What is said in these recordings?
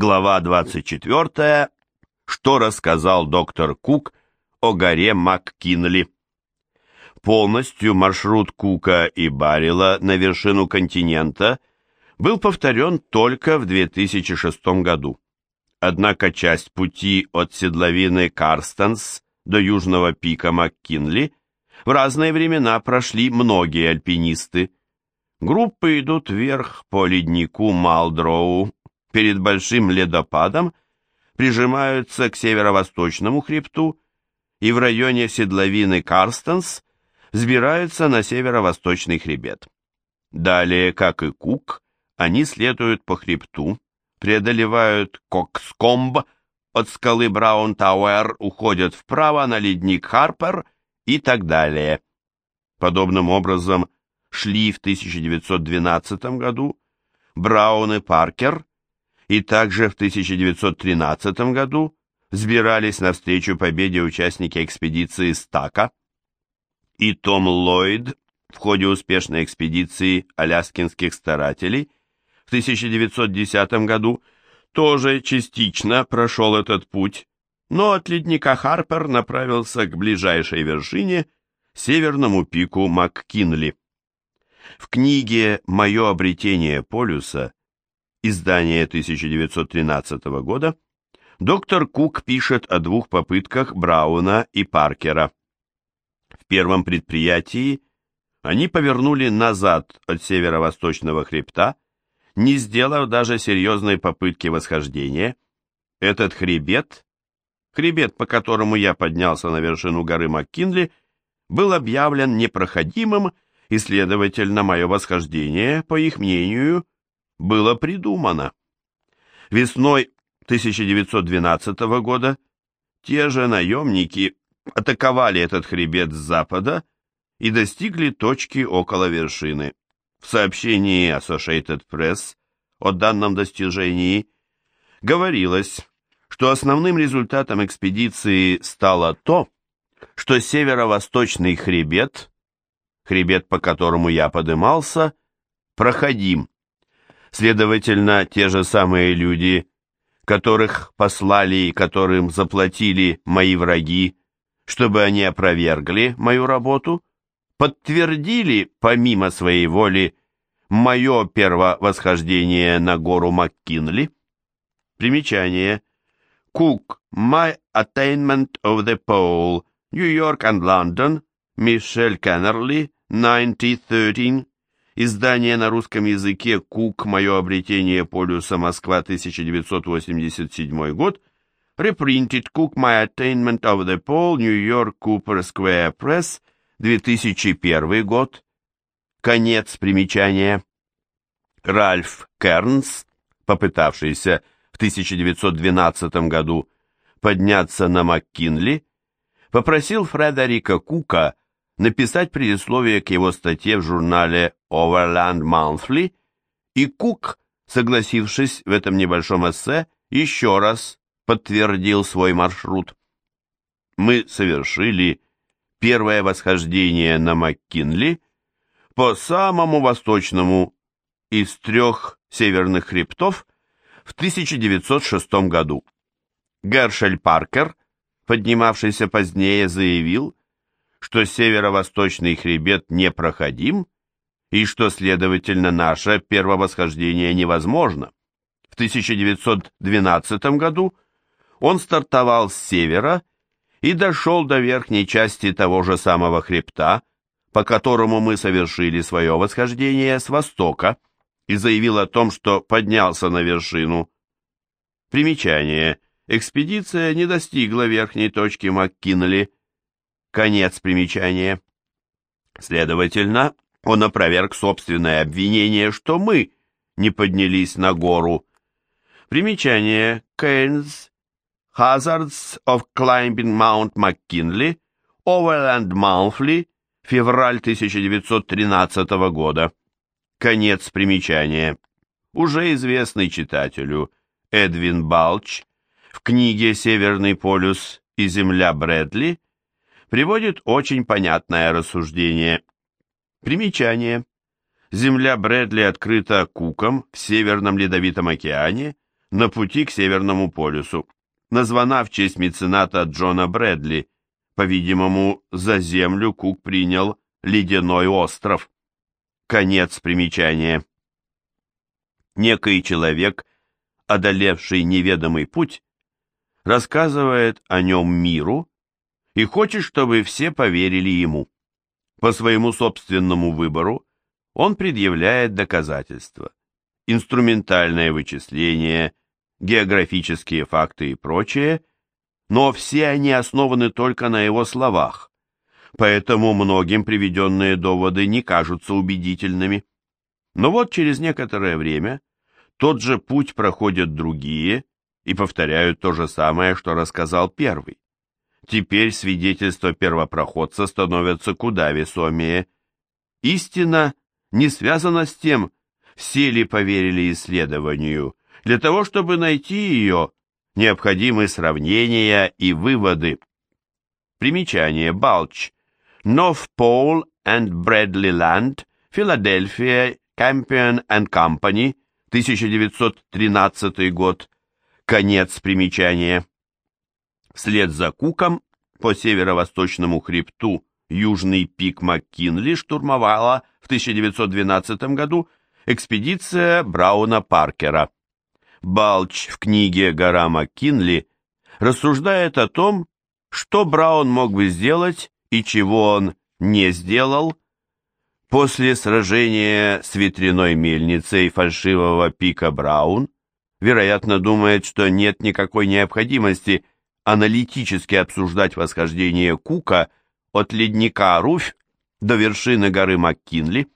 Глава 24. Что рассказал доктор Кук о горе МакКинли? Полностью маршрут Кука и Баррила на вершину континента был повторен только в 2006 году. Однако часть пути от седловины Карстенс до южного пика МакКинли в разные времена прошли многие альпинисты. Группы идут вверх по леднику Малдроу, перед большим ледопадом, прижимаются к северо-восточному хребту и в районе седловины Карстенс взбираются на северо-восточный хребет. Далее, как и Кук, они следуют по хребту, преодолевают Кокскомб, от скалы Браун-Тауэр уходят вправо на ледник Харпер и так далее. Подобным образом шли в 1912 году Браун и Паркер, и также в 1913 году взбирались навстречу победе участники экспедиции Стака, и Том Ллойд в ходе успешной экспедиции аляскинских старателей в 1910 году тоже частично прошел этот путь, но от ледника Харпер направился к ближайшей вершине, северному пику МакКинли. В книге «Мое обретение полюса» издание 1913 года доктор Кук пишет о двух попытках Брауна и Паркера. В первом предприятии они повернули назад от северо-восточного хребта, не сделав даже серьезной попытки восхождения. Этот хребет, хребет, по которому я поднялся на вершину горы МакКинли, был объявлен непроходимым, и, следовательно, мое восхождение, по их мнению, было придумано. Весной 1912 года те же наемники атаковали этот хребет с запада и достигли точки около вершины. В сообщении Associated Press о данном достижении говорилось, что основным результатом экспедиции стало то, что северо-восточный хребет, хребет, по которому я подымался, проходим. Следовательно, те же самые люди, которых послали и которым заплатили мои враги, чтобы они опровергли мою работу, подтвердили, помимо своей воли, мое первовосхождение на гору МакКинли. Примечание. Cook, My Attainment of the Pole, New York and London, Мишель Кеннерли, 1913, Издание на русском языке «Кук. Мое обретение полюса. Москва. 1987 год». Reprinted Cook. My Attainment of the Pole. New York. Cooper Square Press. 2001 год. Конец примечания. Ральф Кернс, попытавшийся в 1912 году подняться на МакКинли, попросил Фредерика Кука написать предисловие к его статье в журнале Overland Monthly, и Кук, согласившись в этом небольшом эссе, еще раз подтвердил свой маршрут. Мы совершили первое восхождение на МакКинли по самому восточному из трех северных хребтов в 1906 году. Гершель Паркер, поднимавшийся позднее, заявил, что северо-восточный хребет непроходим и что, следовательно, наше первовосхождение невозможно. В 1912 году он стартовал с севера и дошел до верхней части того же самого хребта, по которому мы совершили свое восхождение с востока, и заявил о том, что поднялся на вершину. Примечание. Экспедиция не достигла верхней точки МакКинли, Конец примечания. Следовательно, он опроверг собственное обвинение, что мы не поднялись на гору. Примечание. Кейнс. Hazards of Climbing Mount McKinley. Overland Monthly. Февраль 1913 года. Конец примечания. Уже известный читателю Эдвин Балч в книге «Северный полюс и земля Брэдли» приводит очень понятное рассуждение. Примечание. Земля Брэдли открыта Куком в Северном Ледовитом океане на пути к Северному полюсу. Названа в честь мецената Джона Брэдли. По-видимому, за землю Кук принял ледяной остров. Конец примечания. Некий человек, одолевший неведомый путь, рассказывает о нем миру и хочет, чтобы все поверили ему. По своему собственному выбору он предъявляет доказательства. Инструментальное вычисление, географические факты и прочее, но все они основаны только на его словах, поэтому многим приведенные доводы не кажутся убедительными. Но вот через некоторое время тот же путь проходят другие и повторяют то же самое, что рассказал первый. Теперь свидетельства первопроходца становятся куда весомее. Истина не связана с тем, все ли поверили исследованию. Для того, чтобы найти ее, необходимы сравнения и выводы. Примечание. Балч. North Pole and Bradley Land, Филадельфия, Campion and Company, 1913 год. Конец примечания. Вслед за Куком по северо-восточному хребту южный пик МакКинли штурмовала в 1912 году экспедиция Брауна Паркера. Балч в книге «Гора МакКинли» рассуждает о том, что Браун мог бы сделать и чего он не сделал. После сражения с ветряной мельницей фальшивого пика Браун, вероятно, думает, что нет никакой необходимости аналитически обсуждать восхождение Кука от ледника Руфь до вершины горы МакКинли.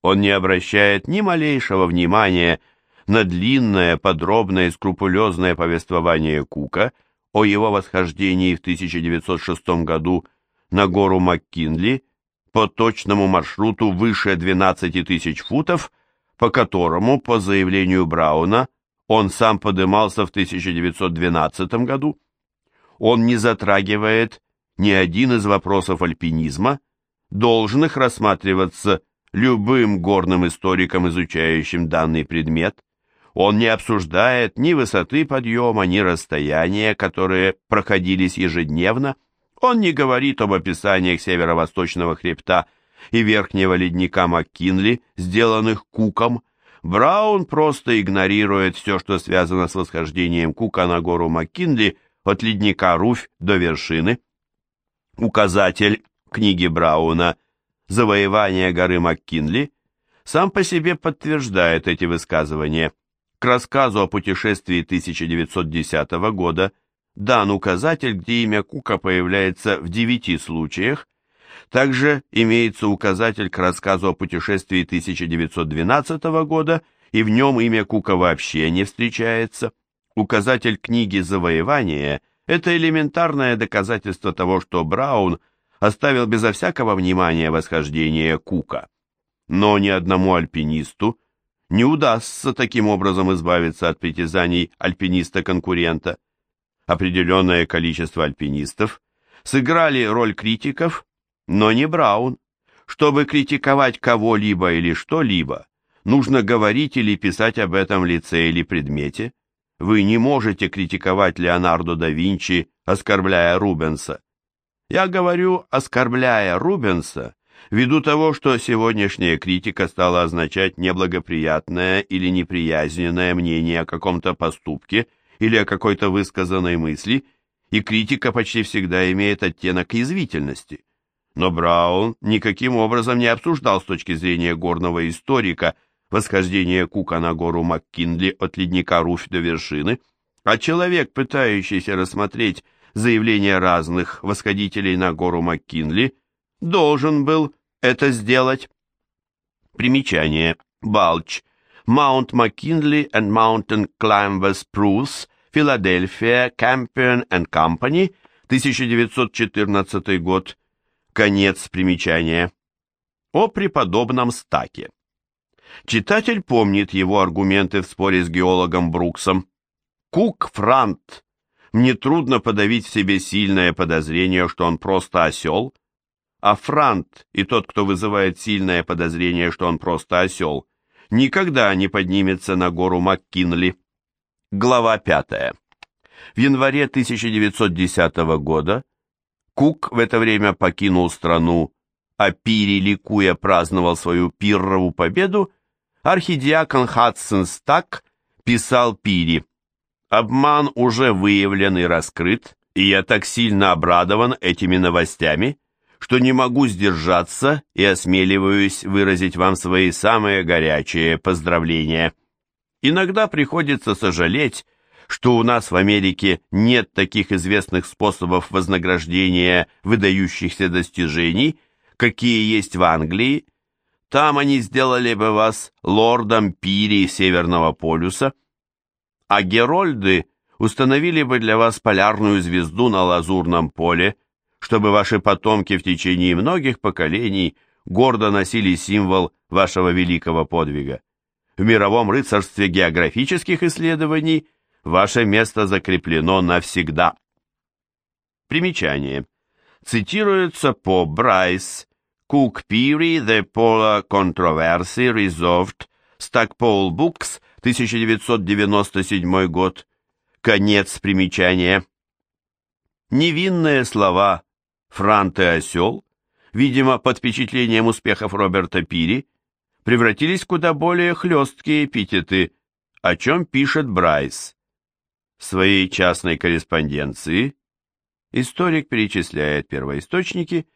Он не обращает ни малейшего внимания на длинное, подробное и скрупулезное повествование Кука о его восхождении в 1906 году на гору МакКинли по точному маршруту выше 12 тысяч футов, по которому, по заявлению Брауна, он сам подымался в 1912 году. Он не затрагивает ни один из вопросов альпинизма, должных рассматриваться любым горным историком, изучающим данный предмет. Он не обсуждает ни высоты подъема, ни расстояния, которые проходились ежедневно. Он не говорит об описаниях северо-восточного хребта и верхнего ледника МакКинли, сделанных Куком. Браун просто игнорирует все, что связано с восхождением Кука на гору МакКинли от ледника Руфь до вершины. Указатель книги Брауна «Завоевание горы МакКинли» сам по себе подтверждает эти высказывания. К рассказу о путешествии 1910 года дан указатель, где имя Кука появляется в девяти случаях. Также имеется указатель к рассказу о путешествии 1912 года, и в нем имя Кука вообще не встречается. Указатель книги «Завоевание» — это элементарное доказательство того, что Браун оставил безо всякого внимания восхождение Кука. Но ни одному альпинисту не удастся таким образом избавиться от притязаний альпиниста-конкурента. Определенное количество альпинистов сыграли роль критиков, но не Браун. Чтобы критиковать кого-либо или что-либо, нужно говорить или писать об этом лице или предмете. Вы не можете критиковать Леонардо да Винчи, оскорбляя Рубенса. Я говорю, оскорбляя Рубенса, ввиду того, что сегодняшняя критика стала означать неблагоприятное или неприязненное мнение о каком-то поступке или о какой-то высказанной мысли, и критика почти всегда имеет оттенок язвительности. Но Браун никаким образом не обсуждал с точки зрения горного историка восхождение Кука на гору МакКинли от ледника Руфь до вершины, а человек, пытающийся рассмотреть заявления разных восходителей на гору МакКинли, должен был это сделать. Примечание. Балч. Mount McKinley and Mountain Climbers Spruce, Филадельфия, Campion and Company, 1914 год. Конец примечания. О преподобном Стаке. Читатель помнит его аргументы в споре с геологом Бруксом. Кук Франт. Мне трудно подавить в себе сильное подозрение, что он просто осел, а Франт и тот, кто вызывает сильное подозрение, что он просто осел, никогда не поднимется на гору МакКинли. Глава 5. В январе 1910 года Кук в это время покинул страну, а Пири, ликуя, праздновал свою пиррову победу, архидиакон Хадсон Стак писал Пири «Обман уже выявлен и раскрыт, и я так сильно обрадован этими новостями, что не могу сдержаться и осмеливаюсь выразить вам свои самые горячие поздравления. Иногда приходится сожалеть, что у нас в Америке нет таких известных способов вознаграждения выдающихся достижений, какие есть в Англии. Там они сделали бы вас лордом Пири Северного полюса, а Герольды установили бы для вас полярную звезду на лазурном поле, чтобы ваши потомки в течение многих поколений гордо носили символ вашего великого подвига. В мировом рыцарстве географических исследований ваше место закреплено навсегда. Примечание. Цитируется по Брайс, Cook Peary, The Polar Controversy Resolved, Stackpole Books, 1997 год. Конец примечания. Невинные слова Франт и осел, видимо, под впечатлением успехов Роберта Пири, превратились в куда более хлесткие эпитеты, о чем пишет Брайс. В своей частной корреспонденции историк перечисляет первоисточники,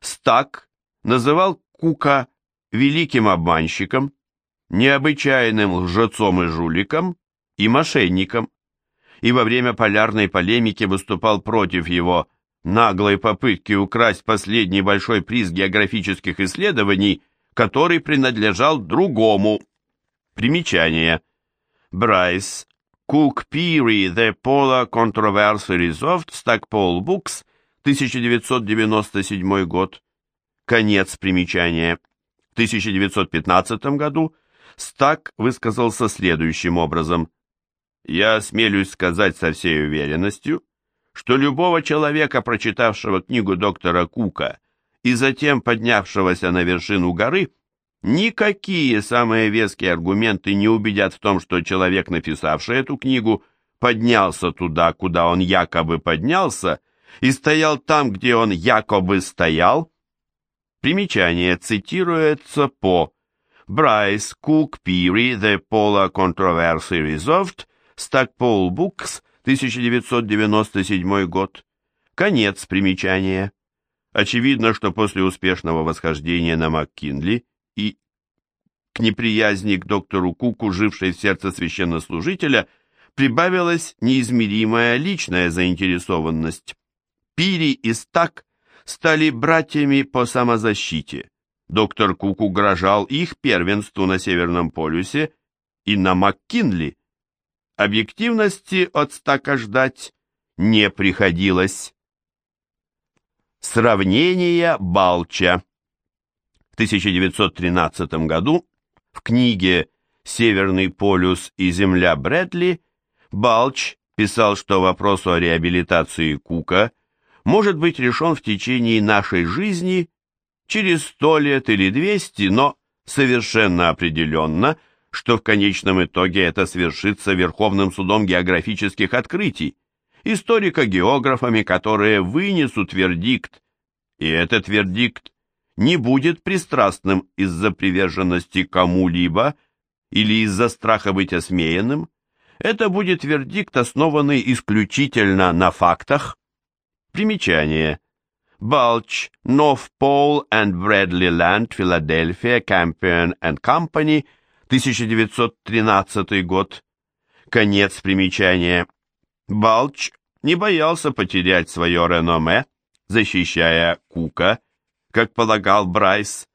Стак называл Кука великим обманщиком, необычайным лжецом и жуликом и мошенником, и во время полярной полемики выступал против его наглой попытки украсть последний большой приз географических исследований, который принадлежал другому. Примечание. Брайс. Cook Peary The Polar Controversy Resolved Stackpole Books 1997 год. Конец примечания. В 1915 году Стак высказался следующим образом. «Я осмелюсь сказать со всей уверенностью, что любого человека, прочитавшего книгу доктора Кука и затем поднявшегося на вершину горы, никакие самые веские аргументы не убедят в том, что человек, написавший эту книгу, поднялся туда, куда он якобы поднялся, и стоял там, где он якобы стоял. Примечание цитируется по Bryce Cook Peary The Polar Controversy Resolved Stackpole Books 1997 год. Конец примечания. Очевидно, что после успешного восхождения на МакКинли и к неприязни к доктору Куку, жившей в сердце священнослужителя, прибавилась неизмеримая личная заинтересованность. Пири и Стак стали братьями по самозащите. Доктор Кук угрожал их первенству на Северном полюсе и на МакКинли. Объективности от стака ждать не приходилось. Сравнение Балча В 1913 году в книге «Северный полюс и земля Брэдли» Балч писал, что вопрос о реабилитации Кука может быть решен в течение нашей жизни через сто лет или двести, но совершенно определенно – что в конечном итоге это свершится Верховным судом географических открытий, историко-географами, которые вынесут вердикт, и этот вердикт не будет пристрастным из-за приверженности кому-либо или из-за страха быть осмеянным, это будет вердикт, основанный исключительно на фактах. Примечание. Балч, Pole and Bradley Land, Philadelphia, Campion and Company – 1913 год. Конец примечания. Балч не боялся потерять свое реноме, защищая Кука, как полагал Брайс,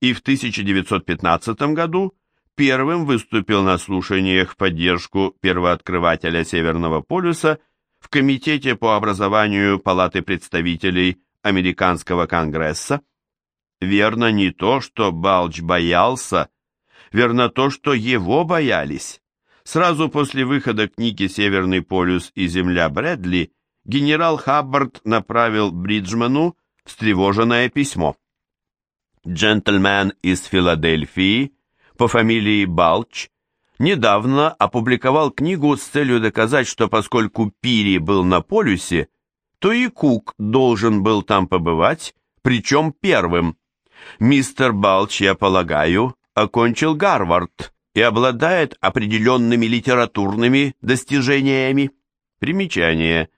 и в 1915 году первым выступил на слушаниях в поддержку первооткрывателя Северного полюса Комитете по образованию Палаты представителей Американского Конгресса. Верно не то, что Балч боялся, Верно то, что его боялись. Сразу после выхода книги «Северный полюс и земля Брэдли» генерал Хаббард направил Бриджману встревоженное письмо. Джентльмен из Филадельфии по фамилии Балч недавно опубликовал книгу с целью доказать, что поскольку Пири был на полюсе, то и Кук должен был там побывать, причем первым. Мистер Балч, я полагаю, окончил Гарвард и обладает определенными литературными достижениями. Примечание.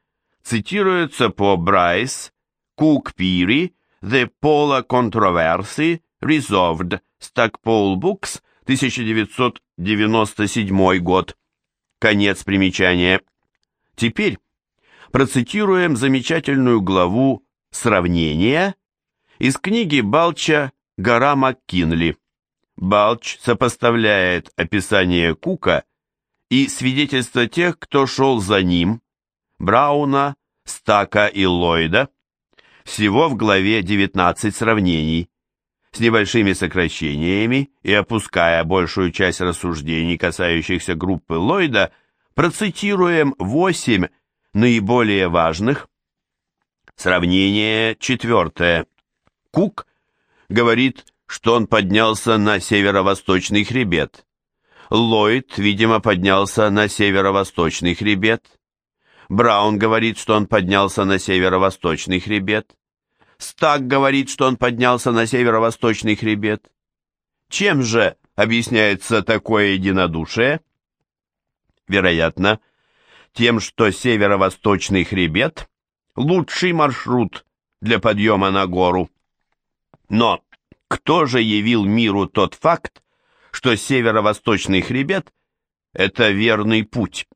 Цитируется по Брайс, Кук Пири, The Polar Controversy, Resolved, Stackpole Books, 1997 год. Конец примечания. Теперь процитируем замечательную главу «Сравнение» из книги Балча «Гора МакКинли». Балч сопоставляет описание Кука и свидетельства тех, кто шел за ним, Брауна, Стака и Ллойда, всего в главе 19 сравнений, с небольшими сокращениями и опуская большую часть рассуждений, касающихся группы Ллойда, процитируем 8 наиболее важных. Сравнение четвертое. Кук говорит, что он поднялся на северо-восточный хребет. Ллойд, видимо, поднялся на северо-восточный хребет. Браун говорит, что он поднялся на северо-восточный хребет. Стак говорит, что он поднялся на северо-восточный хребет. Чем же объясняется такое единодушие? Вероятно, тем, что северо-восточный хребет – лучший маршрут для подъема на гору. Но кто же явил миру тот факт, что северо-восточный хребет – это верный путь?